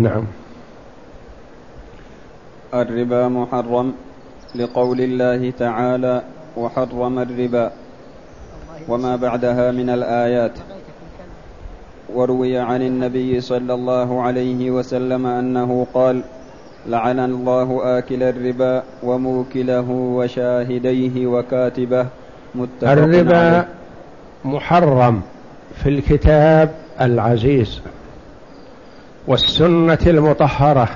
نعم. الربا محرم لقول الله تعالى وحرم الربا وما بعدها من الآيات. وروي عن النبي صلى الله عليه وسلم أنه قال لعن الله آكل الربا وموكله وشاهديه وكاتبه متفق الربا عليه. محرم في الكتاب العزيز. والسنة المطهرة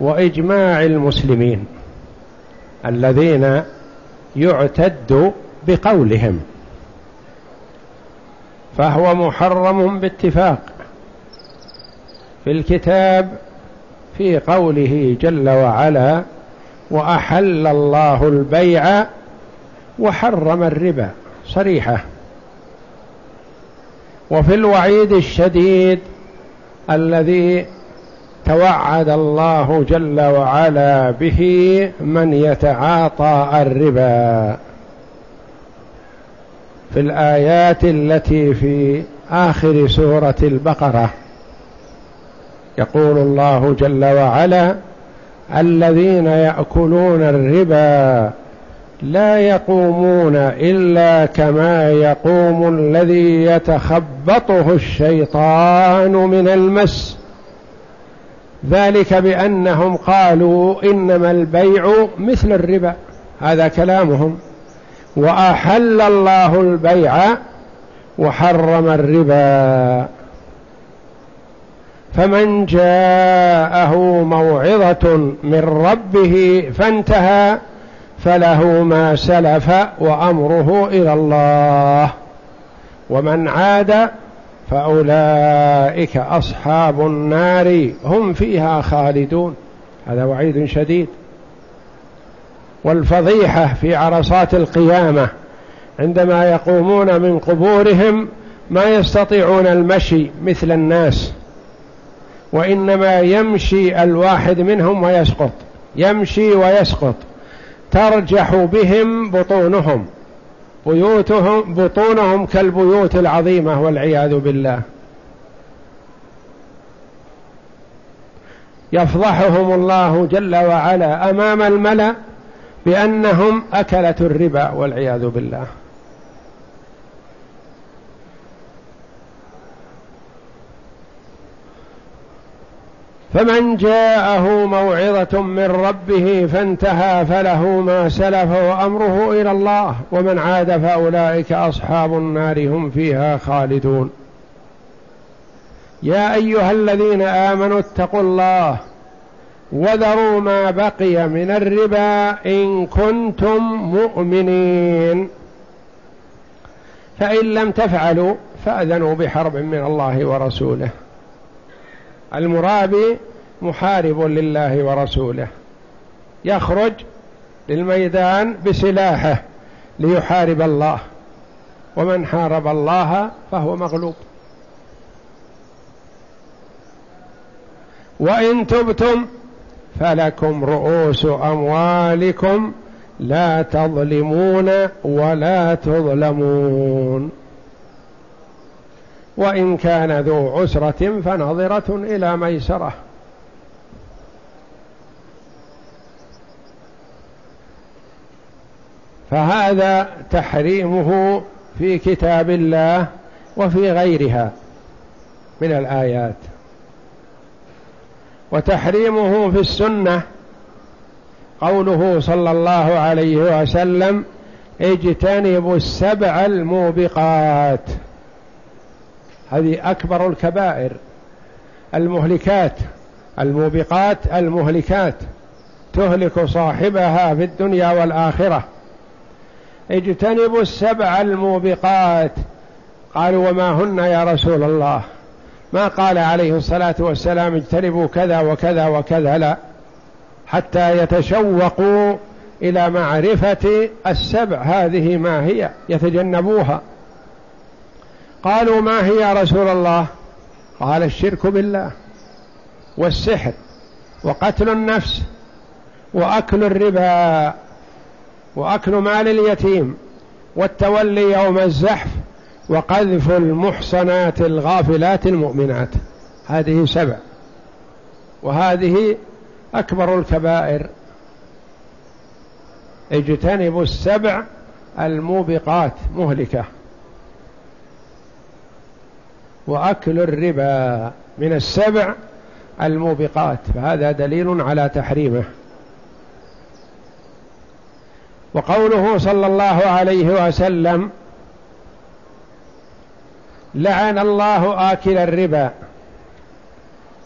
وإجماع المسلمين الذين يعتد بقولهم فهو محرم باتفاق في الكتاب في قوله جل وعلا وأحل الله البيع وحرم الربا. صريحة. وفي الوعيد الشديد الذي توعد الله جل وعلا به من يتعاطى الربا. في الآيات التي في آخر سورة البقرة يقول الله جل وعلا الذين يأكلون الربا لا يقومون إلا كما يقوم الذي يتخبطه الشيطان من المس. ذلك بأنهم قالوا إنما البيع مثل الربا. هذا كلامهم. وأحل الله البيع وحرم الربا. فمن جاءه موعظة من ربه فانتهى. فله ما سلف وأمره إلى الله. ومن عاد فأولئك أصحاب النار هم فيها خالدون. هذا وعيد شديد. والفضيحة في عرصات القيامة عندما يقومون من قبورهم ما يستطيعون المشي مثل الناس وإنما يمشي الواحد منهم ويسقط يمشي ويسقط. ترجح بهم بطونهم. بيوتهم بطونهم كالبيوت العظيمة والعياذ بالله. يفضحهم الله جل وعلا أمام الملأ بأنهم أكلة الربا والعياذ بالله. فمن جاءه موعظة من ربه فانتهى فله ما سلف وأمره إلى الله ومن عاد فأولئك أصحاب النار هم فيها خالدون. يا أيها الذين آمنوا اتقوا الله وذروا ما بقي من الربا إن كنتم مؤمنين. فإن لم تفعلوا فأذنوا بحرب من الله ورسوله. المرابي محارب لله ورسوله. يخرج للميدان بسلاحه ليحارب الله. ومن حارب الله فهو مغلوب. وإن تبتم فلكم رؤوس أموالكم لا تظلمون ولا تظلمون. وإن كان ذو عسرة فنظرة إلى ميسرة. فهذا تحريمه في كتاب الله وفي غيرها من الآيات. وتحريمه في السنة قوله صلى الله عليه وسلم اجتنبوا السبع الموبقات. هذه أكبر الكبائر. المهلكات الموبقات المهلكات تهلك صاحبها في الدنيا والآخرة. اجتنبوا السبع الموبقات. قالوا وما هن يا رسول الله؟ ما قال عليه الصلاة والسلام اجتنبوا كذا وكذا وكذا لا. حتى يتشوقوا إلى معرفة السبع هذه ما هي يتجنبوها. قالوا ما هي يا رسول الله؟ قال الشرك بالله والسحر وقتل النفس وأكل الربا وأكل مال اليتيم والتولي يوم الزحف وقذف المحصنات الغافلات المؤمنات. هذه سبع. وهذه أكبر الكبائر. اجتنبوا السبع الموبقات مهلكة. وأكل الربا من السبع الموبقات فهذا دليل على تحريمه. وقوله صلى الله عليه وسلم لعن الله آكل الربا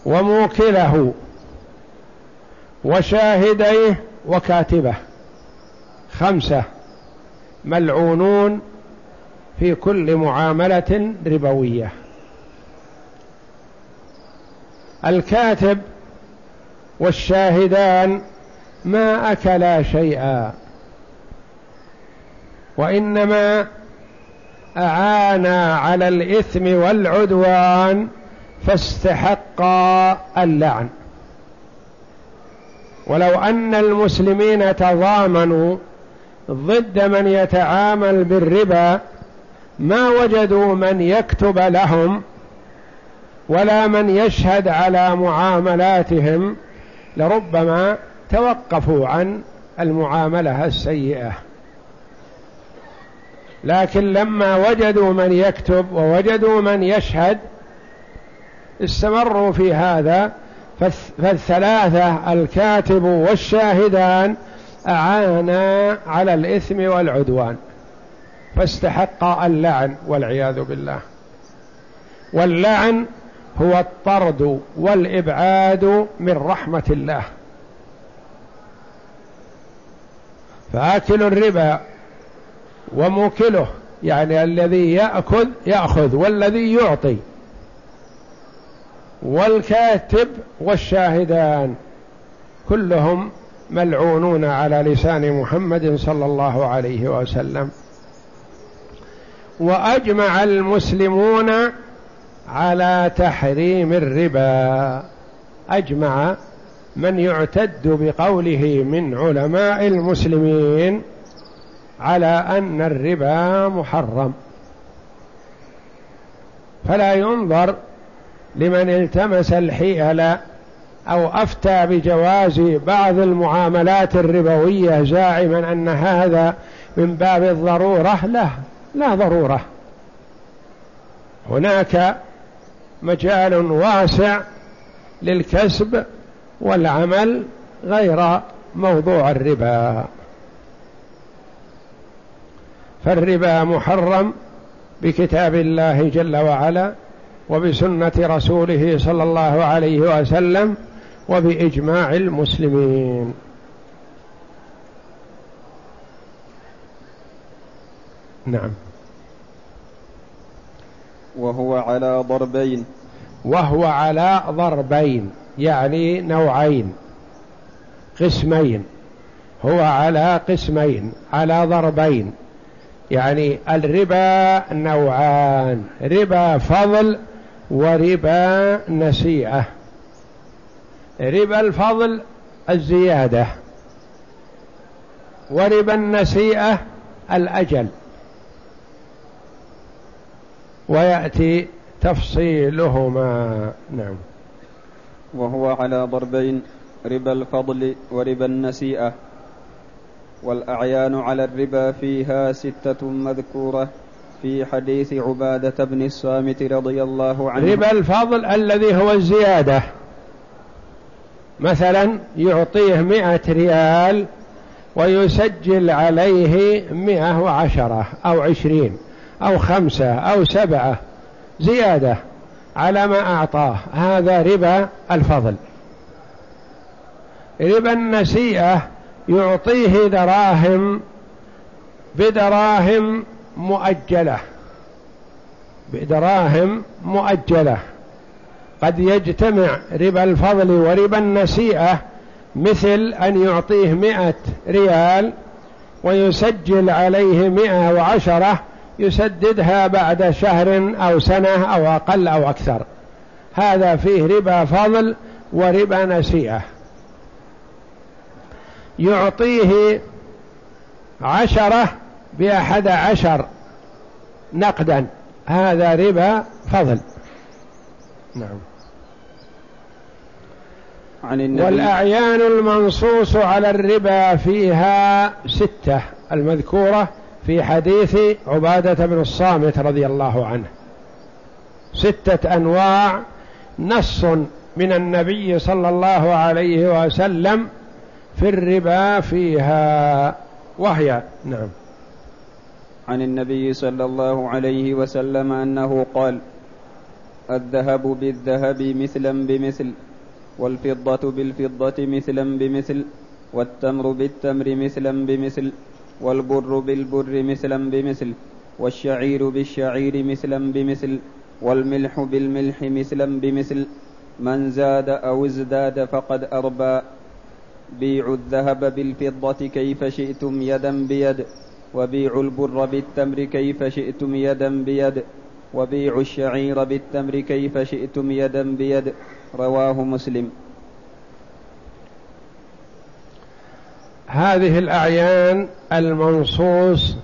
وموكله وشاهديه وكاتبه. خمسة ملعونون في كل معاملة ربوية. الكاتب والشاهدان ما أكلا شيئا وإنما أعانا على الإثم والعدوان فاستحقا اللعن. ولو أن المسلمين تضامنوا ضد من يتعامل بالربا ما وجدوا من يكتب لهم ولا من يشهد على معاملاتهم لربما توقفوا عن المعاملة السيئة. لكن لما وجدوا من يكتب ووجدوا من يشهد استمروا في هذا فالثلاثة الكاتب والشاهدان أعانا على الإثم والعدوان. فاستحق اللعن والعياذ بالله. واللعن هو الطرد والإبعاد من رحمة الله. فآكل الربا وموكله يعني الذي يأكل يأخذ والذي يعطي. والكاتب والشاهدان كلهم ملعونون على لسان محمد صلى الله عليه وسلم. وأجمع المسلمون على تحريم الربا. أجمع من يعتد بقوله من علماء المسلمين على أن الربا محرم. فلا ينظر لمن التمس الحيل أو أفتى بجواز بعض المعاملات الربوية زاعما أن هذا من باب الضرورة. لا لا ضرورة. هناك مجال واسع للكسب والعمل غير موضوع الربا. فالربا محرم بكتاب الله جل وعلا وبسنة رسوله صلى الله عليه وسلم وبإجماع المسلمين. نعم. وهو على ضربين. وهو على ضربين يعني نوعين قسمين. هو على قسمين على ضربين. يعني الربا نوعان ربا فضل وربا نسيئة. ربا الفضل الزيادة وربا النسيئة الأجل. ويأتي تفصيلهما. نعم. وهو على ضربين ربا الفضل وربا النسيئة والأعيان على الربا فيها ستة مذكورة في حديث عبادة بن الصامت رضي الله عنه. ربا الفضل الذي هو الزيادة. مثلا يعطيه مئة ريال ويسجل عليه مئة وعشرة أو عشرين. أو خمسة أو سبعة زيادة على ما أعطاه. هذا ربا الفضل. ربا النسيئة يعطيه دراهم بدراهم مؤجلة. بدراهم مؤجلة. قد يجتمع ربا الفضل وربا النسيئة مثل أن يعطيه مئة ريال ويسجل عليه مئة وعشرة يسددها بعد شهر أو سنة أو أقل أو أكثر. هذا فيه ربا فضل وربا نسيئة يعطيه عشرة بأحد عشر نقدا. هذا ربا فضل. نعم. عن النبي والأعيان المنصوص على الربا فيها ستة. المذكورة في حديث عبادة بن الصامت رضي الله عنه. ستة أنواع نص من النبي صلى الله عليه وسلم في الربا فيها وهي نعم. عن النبي صلى الله عليه وسلم أنه قال الذهب بالذهب مثلا بمثل والفضة بالفضة مثلا بمثل والتمر بالتمر مثلا بمثل. والبر بالبر مثلا بمثل والشعير بالشعير مثلا بمثل والملح بالملح مثلا بمثل. من زاد أو ازداد فقد أربى. بيعوا الذهب بالفضة كيف شئتم يدا بيد. وبيعوا البر بالتمر كيف شئتم يدا بيد. وبيعوا الشعير بالتمر كيف شئتم يدا بيد. رواه مسلم. هذه الأعيان المنصوص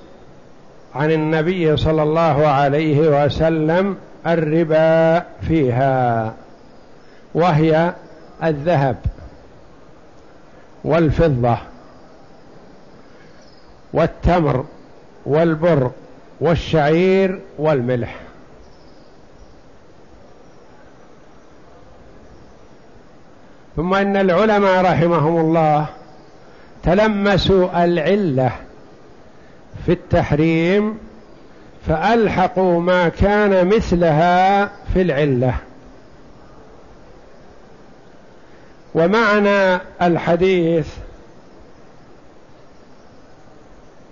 عن النبي صلى الله عليه وسلم الربا فيها وهي الذهب والفضة والتمر والبر والشعير والملح. ثم إن العلماء رحمهم الله تلمسوا العلة في التحريم فألحقوا ما كان مثلها في العلة. ومعنى الحديث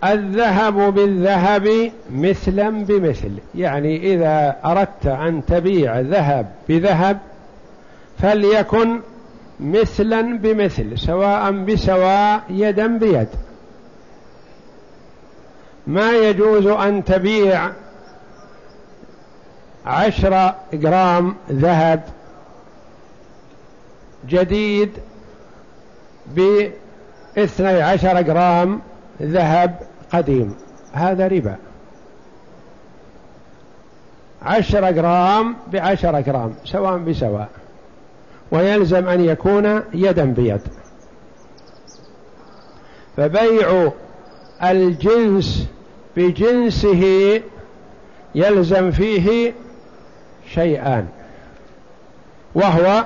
الذهب بالذهب مثلا بمثل يعني إذا أردت أن تبيع ذهب بذهب فليكن مثلا بمثل سواء بسواء يدا بيد. ما يجوز أن تبيع عشر جرام ذهب جديد باثني عشر جرام ذهب قديم. هذا ربا. عشر جرام بعشر جرام سواء بسواء. ويلزم أن يكون يدا بيد. فبيع الجنس بجنسه يلزم فيه شيئان. وهو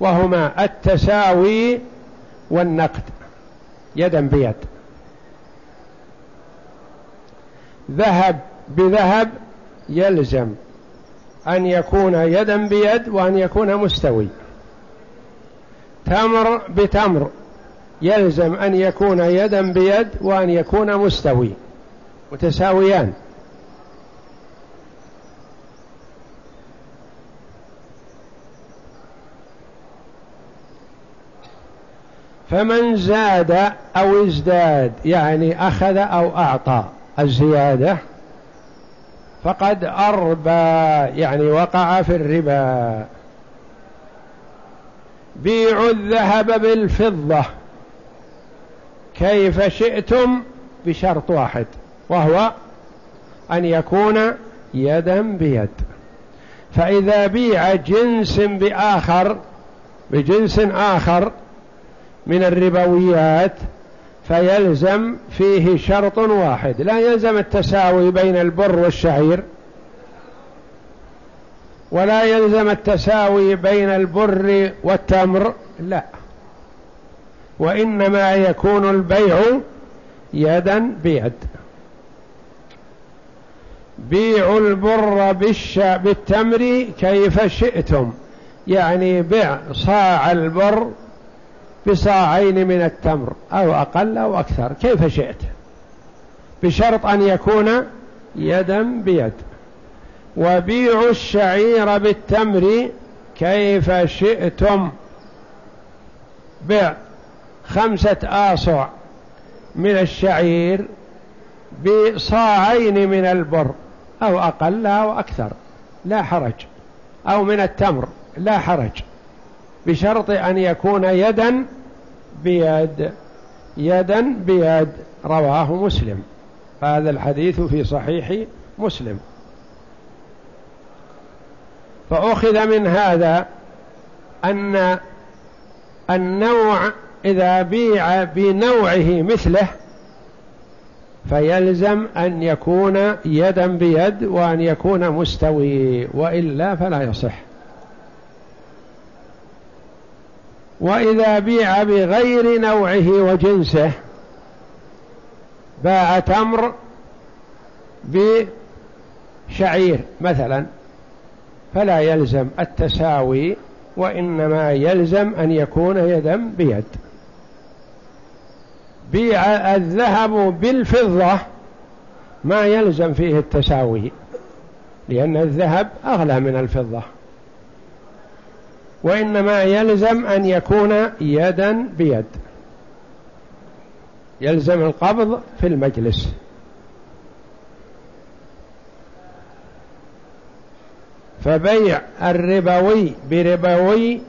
وهما التساوي والنقد يدا بيد. ذهب بذهب يلزم أن يكون يدا بيد وأن يكون مستوي. تمر بتمر. يلزم أن يكون يدا بيد وأن يكون مستوي. متساويان. فمن زاد أو ازداد يعني أخذ أو أعطى الزيادة فقد أربى يعني وقع في الربا. بيعوا الذهب بالفضة. كيف شئتم؟ بشرط واحد وهو أن يكون يدا بيد. فإذا بيع جنس بآخر بجنس آخر من الربويات فيلزم فيه شرط واحد. لا يلزم التساوي بين البر والشعير ولا يلزم التساوي بين البر والتمر لا. وإنما يكون البيع يدا بيد. بيعوا البر. بالتمر كيف شئتم. يعني بيع صاع البر بصاعين من التمر أو أقل أو أكثر كيف شئت؟ بشرط أن يكون يدا بيد. وبيعوا الشعير بالتمر كيف شئتم؟ بيع خمسة آصع من الشعير بصاعين من البر أو أقل أو أكثر لا حرج. أو من التمر لا حرج. بشرط أن يكون يدا بيد يدا بيد. رواه مسلم. هذا الحديث في صحيح مسلم. فأخذ من هذا أن النوع إذا بيع بنوعه مثله فيلزم أن يكون يدا بيد وأن يكون مستوي وإلا فلا يصح. وإذا بيع بغير نوعه وجنسه باع تمر بشعير مثلا فلا يلزم التساوي وإنما يلزم أن يكون يدا بيد. بيع الذهب بالفضة ما يلزم فيه التساوي لأن الذهب أغلى من الفضة. وإنما يلزم أن يكون يدا بيد. يلزم القبض في المجلس. فبيع الربوي بربوي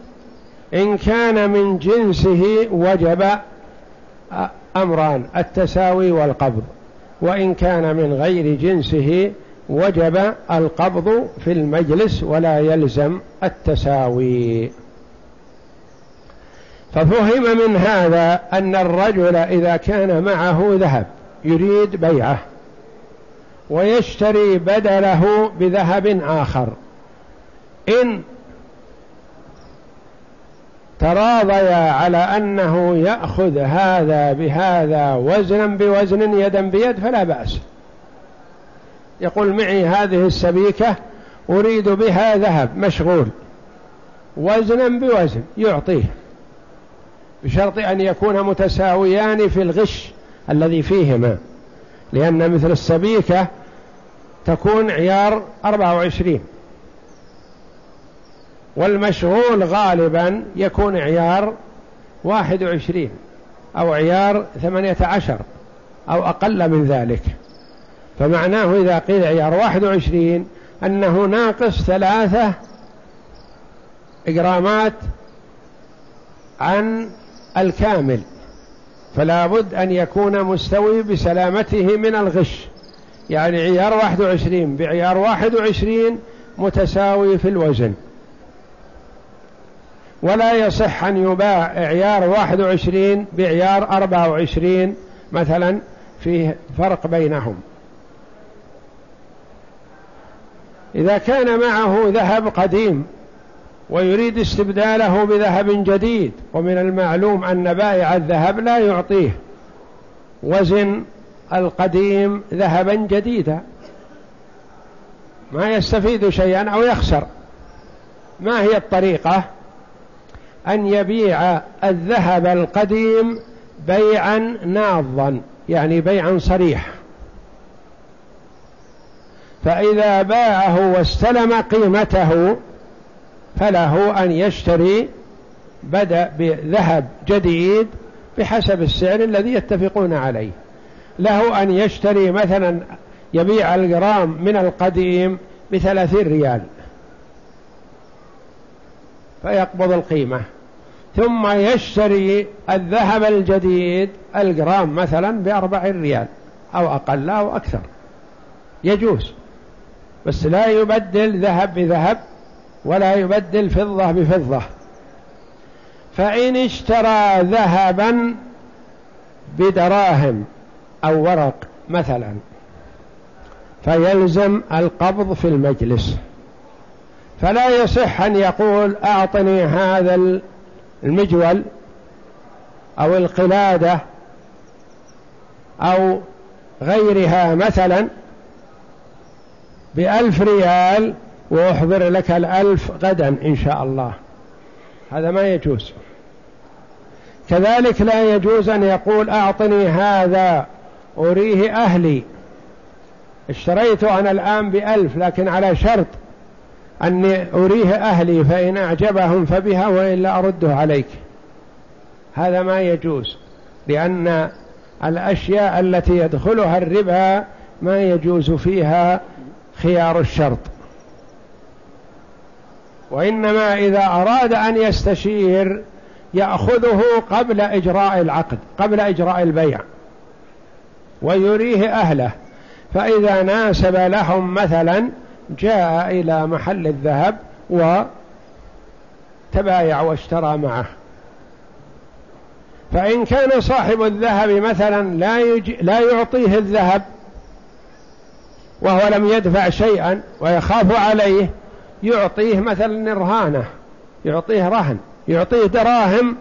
إن كان من جنسه وجب أمران التساوي والقبض. وإن كان من غير جنسه وجب القبض في المجلس ولا يلزم التساوي. ففهم من هذا أن الرجل إذا كان معه ذهب يريد بيعه ويشتري بدله بذهب آخر. إن تراضيا على أنه يأخذ هذا بهذا وزنا بوزن يدا بيد فلا بأس. يقول معي هذه السبيكة أريد بها ذهب مشغول. وزنا بوزن يعطيه بشرط أن يكون متساويان في الغش الذي فيهما لأن مثل السبيكة تكون عيار 24 والمشغول غالبا يكون عيار 21 أو عيار 18 أو أقل من ذلك. فمعناه إذا قيل عيار 21 أنه ناقص ثلاثة إجرامات عن الكامل فلا بد أن يكون مستوي بسلامته من الغش. يعني عيار 21 بعيار 21 متساوي في الوزن. ولا يصح أن يباع عيار 21 بعيار 24 مثلا فيه فرق بينهم. إذا كان معه ذهب قديم ويريد استبداله بذهب جديد ومن المعلوم أن بائع الذهب لا يعطيه. وزن القديم ذهبا جديدا. ما يستفيد شيئا أو يخسر. ما هي الطريقة؟ أن يبيع الذهب القديم بيعا ناضا يعني بيعا صريح فإذا باعه واستلم قيمته فله أن يشتري بدأ بذهب جديد بحسب السعر الذي يتفقون عليه. له أن يشتري مثلا يبيع الجرام من القديم بثلاثين ريال. فيقبض القيمة. ثم يشتري الذهب الجديد الجرام مثلا بأربع ريال أو أقل أو أكثر. يجوز. بس لا يبدل ذهب بذهب ولا يبدل فضة بفضة. فإن اشترى ذهبا بدراهم أو ورق مثلا فيلزم القبض في المجلس. فلا يصح أن يقول أعطني هذا المجول أو القلادة أو غيرها مثلا بألف ريال وأحضر لك الألف غدا إن شاء الله. هذا ما يجوز. كذلك لا يجوز أن يقول أعطني هذا أريه أهلي. اشتريت أنا الآن بألف لكن على شرط أني أريه أهلي فإن أعجبهم فبها وإلا أرده عليك. هذا ما يجوز لأن الأشياء التي يدخلها الربا ما يجوز فيها خيار الشرط. وإنما إذا أراد أن يستشير يأخذه قبل إجراء العقد قبل إجراء البيع. ويريه أهله. فإذا ناسب لهم مثلا جاء إلى محل الذهب وتبايع واشترى معه. فإن كان صاحب الذهب مثلا لا, يج... لا يعطيه الذهب وهو لم يدفع شيئا ويخاف عليه يعطيه مثلا رهانة يعطيه رهن يعطيه دراهم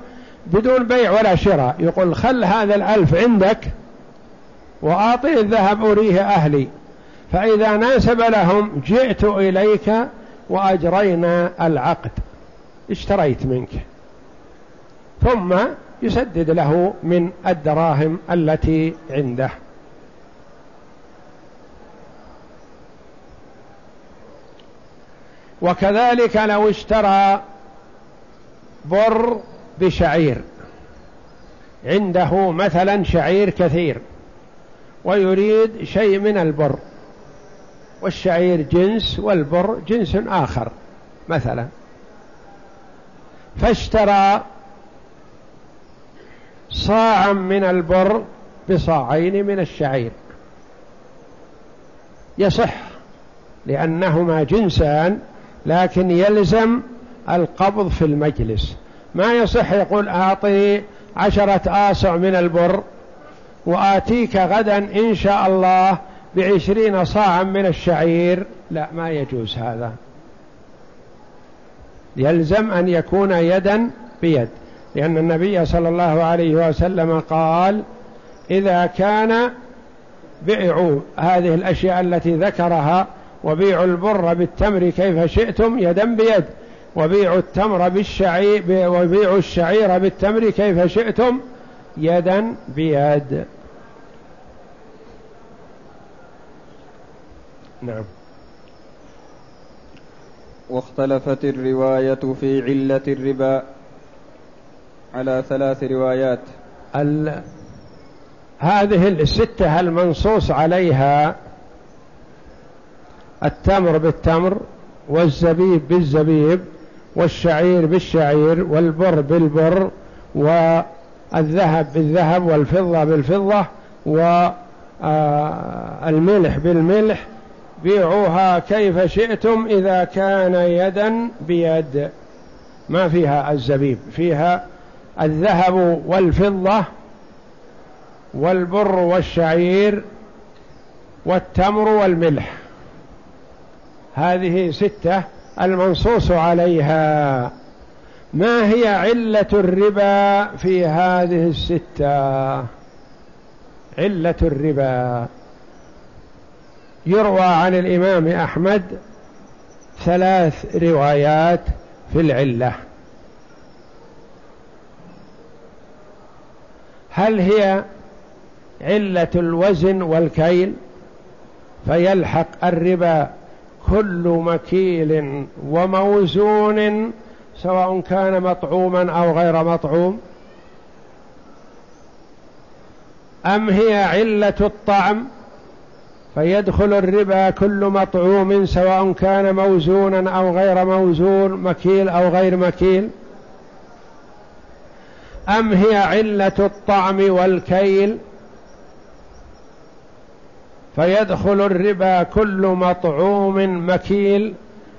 بدون بيع ولا شراء يقول خل هذا الألف عندك وأعطي الذهب أريه أهلي. فإذا ناسب لهم جئت إليك وأجرينا العقد. اشتريت منك. ثم يسدد له من الدراهم التي عنده. وكذلك لو اشترى بر بشعير عنده مثلا شعير كثير ويريد شيء من البر والشعير جنس والبر جنس آخر مثلا. فاشترى صاعا من البر بصاعين من الشعير. يصح لأنهما جنسان لكن يلزم القبض في المجلس. ما يصح يقول أعطي عشرة آصع من البر وآتيك غدا إن شاء الله بعشرين صاعا من الشعير. لا ما يجوز هذا. يلزم أن يكون يدا بيد. لأن النبي صلى الله عليه وسلم قال إذا كان بيع هذه الأشياء التي ذكرها وبيع البر بالتمر كيف شئتم يدا بيد. وبيع التمر بالشعير وبيع الشعير بالتمر كيف شئتم يدا بيد. نعم. واختلفت الرواية في علة الربا على ثلاث روايات. ال... هذه الستة المنصوص عليها التمر بالتمر والزبيب بالزبيب والشعير بالشعير والبر بالبر والذهب بالذهب والفضة بالفضة والملح بالملح. بيعوها كيف شئتم إذا كان يدا بيد. ما فيها الزبيب فيها الذهب والفضة والبر والشعير والتمر والملح. هذه ستة المنصوص عليها. ما هي علة الربا في هذه الستة؟ علة الربا. يروى عن الإمام أحمد ثلاث روايات في العلة. هل هي علة الوزن والكيل؟ فيلحق الربا كل مكيل وموزون سواء كان مطعوما أو غير مطعوم. أم هي علة الطعم؟ فيدخل الربا كل مطعوم سواء كان موزونا أو غير موزون مكيل أو غير مكيل. أم هي علة الطعم والكيل؟ فيدخل الربا كل مطعوم مكيل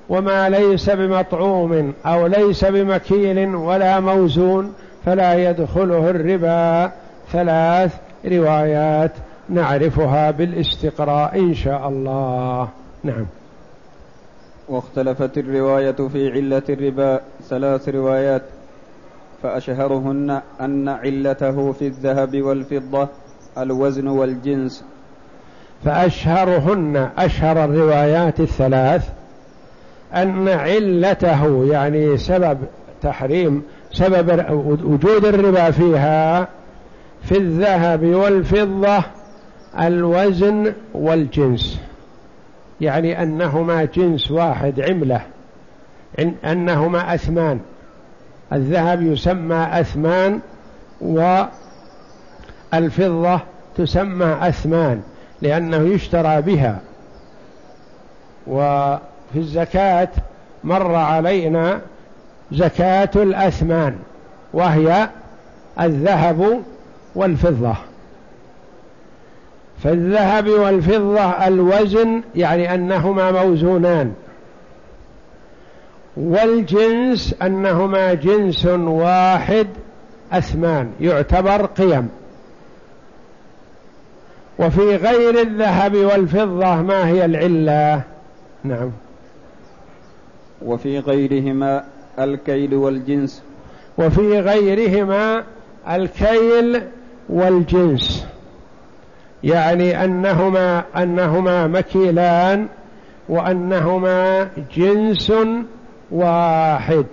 وما ليس بمطعوم أو ليس بمكيل ولا موزون فلا يدخله الربا. ثلاث روايات نعرفها بالاستقراء إن شاء الله. نعم. واختلفت الرواية في علة الربا. ثلاث روايات. فأشهرهن أن علته في الذهب والفضة الوزن والجنس. فأشهرهن أشهر الروايات الثلاث أن علته يعني سبب تحريم سبب وجود الربا فيها في الذهب والفضة الوزن والجنس. يعني أنهما جنس واحد عملة. أنهما أثمان. الذهب يسمى أثمان والفضة تسمى أثمان. لأنه يشترى بها. وفي الزكاة مر علينا زكاة الأثمان وهي الذهب والفضة. فالذهب والفضة الوزن يعني أنهما موزونان. والجنس أنهما جنس واحد أثمان يعتبر قيم. وفي غير الذهب والفضة ما هي العلة. نعم. وفي غيرهما الكيل والجنس. وفي غيرهما الكيل والجنس. يعني أنهما أنهما مكيلان وأنهما جنس واحد.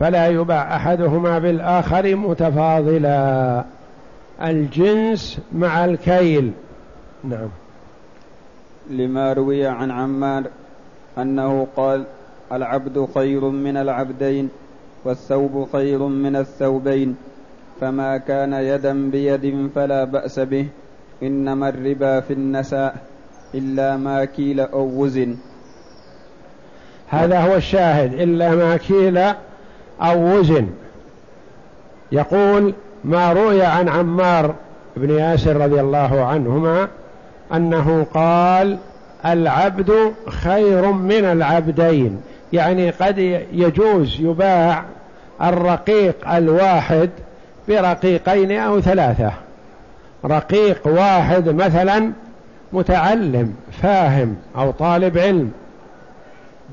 فلا يباع أحدهما بالآخر متفاضلا. الجنس مع الكيل. نعم. لما روي عن عمار أنه قال العبد خير من العبدين والثوب خير من الثوبين فما كان يدا بيد فلا بأس به إنما الربا في النساء إلا ما كيل أو وزن. هذا هو الشاهد إلا ما كيل أو وزن. يقول ما روي عن عمار بن ياسر رضي الله عنهما أنه قال العبد خير من العبدين. يعني قد يجوز يباع الرقيق الواحد برقيقين أو ثلاثة. رقيق واحد مثلا متعلم فاهم أو طالب علم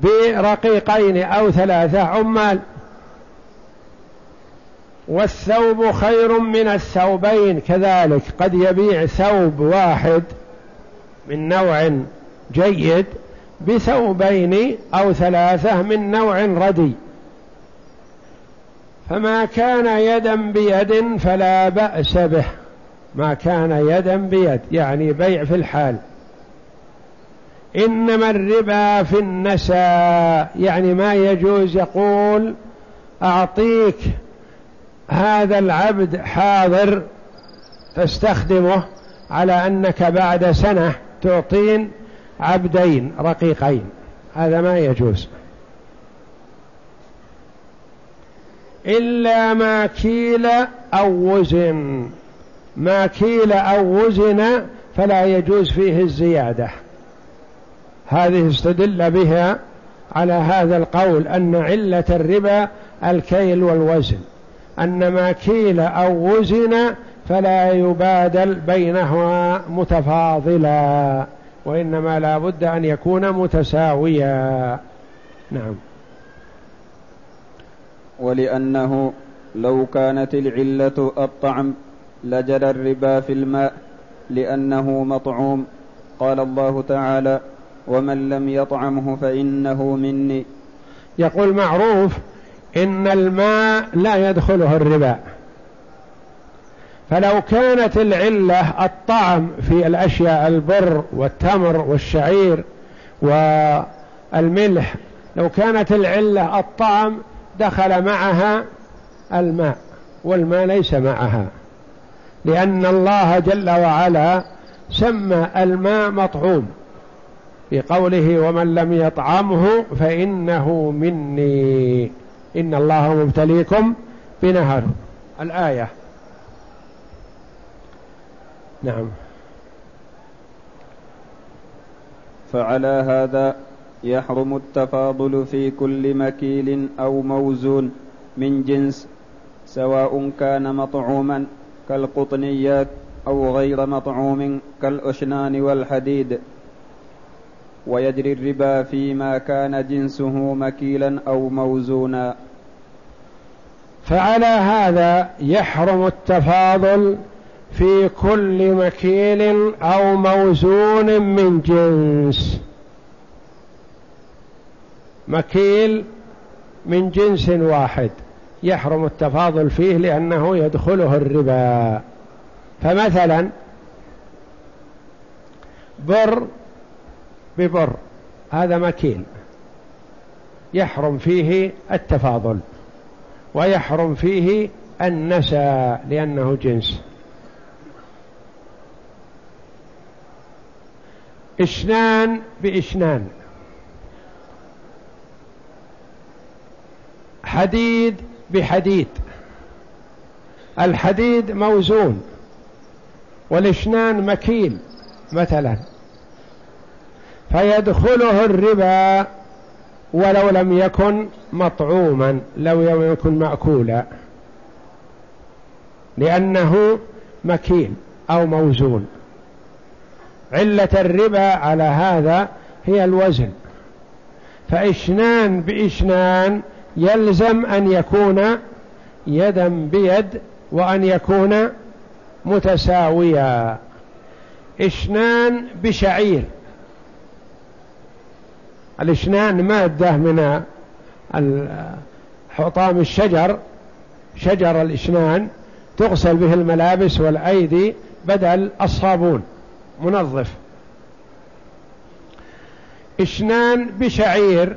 برقيقين أو ثلاثة عمال. والثوب خير من الثوبين كذلك قد يبيع ثوب واحد من نوع جيد بثوبين أو ثلاثة من نوع ردي. فما كان يدا بيد فلا بأس به. ما كان يدا بيد يعني بيع في الحال. إنما الربا في النساء يعني ما يجوز يقول أعطيك هذا العبد حاضر تستخدمه على أنك بعد سنة. تعطين عبدين رقيقين. هذا ما يجوز. إلا ما كيل أو وزن. ما كيل أو وزن فلا يجوز فيه الزيادة. هذه استدل بها على هذا القول أن علة الربا الكيل والوزن. أن ما كيل أو وزن فلا يبادل بينهما متفاضلا وإنما لا بد أن يكون متساويا. نعم. ولأنه لو كانت العلة الطعم لجرى الربا في الماء لأنه مطعوم. قال الله تعالى ومن لم يطعمه فإنه مني. يقول معروف إن الماء لا يدخله الربا. فلو كانت العلة الطعم في الأشياء البر والتمر والشعير والملح لو كانت العلة الطعم دخل معها الماء والماء ليس معها لأن الله جل وعلا سمى الماء مطعوم. في قوله ومن لم يطعمه فإنه مني. إن الله مبتليكم بنهر. الآية. نعم. فعلى هذا يحرم التفاضل في كل مكيل أو موزون من جنس سواء كان مطعوما كالقطنيات أو غير مطعوم كالأشنان والحديد. ويجري الربا فيما كان جنسه مكيلا أو موزونا. فعلى هذا يحرم التفاضل في كل مكيل أو موزون من جنس. مكيل من جنس واحد. يحرم التفاضل فيه لأنه يدخله الربا. فمثلا بر ببر هذا مكيل. يحرم فيه التفاضل. ويحرم فيه النسى لأنه جنس. إشنان بإشنان. حديد بحديد. الحديد موزون. والإشنان مكيل مثلا. فيدخله الربا ولو لم يكن مطعوما لو لم يكن مأكولا. لأنه مكيل أو موزون. علة الربا على هذا هي الوزن. فإشنان بإشنان يلزم أن يكون يدا بيد وأن يكون متساويا. إشنان بشعير. الإشنان مادة من حطام الشجر. شجر الإشنان تغسل به الملابس والأيدي بدل الصابون. منظف. إشنان بشعير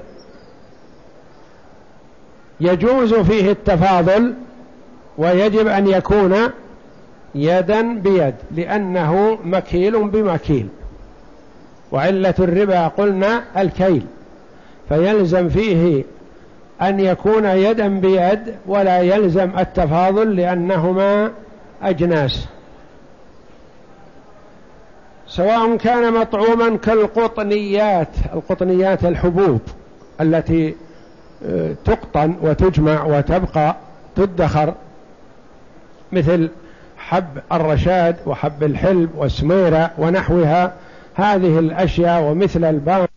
يجوز فيه التفاضل ويجب أن يكون يدا بيد لأنه مكيل بمكيل. وعلة الربا قلنا الكيل. فيلزم فيه أن يكون يدا بيد ولا يلزم التفاضل لأنهما أجناس. سواء كان مطعوما كالقطنيات القطنيات الحبوب التي آه، تقطن وتجمع وتبقى تدخر مثل حب الرشاد وحب الحلب والسميرة ونحوها. هذه الأشياء ومثل البام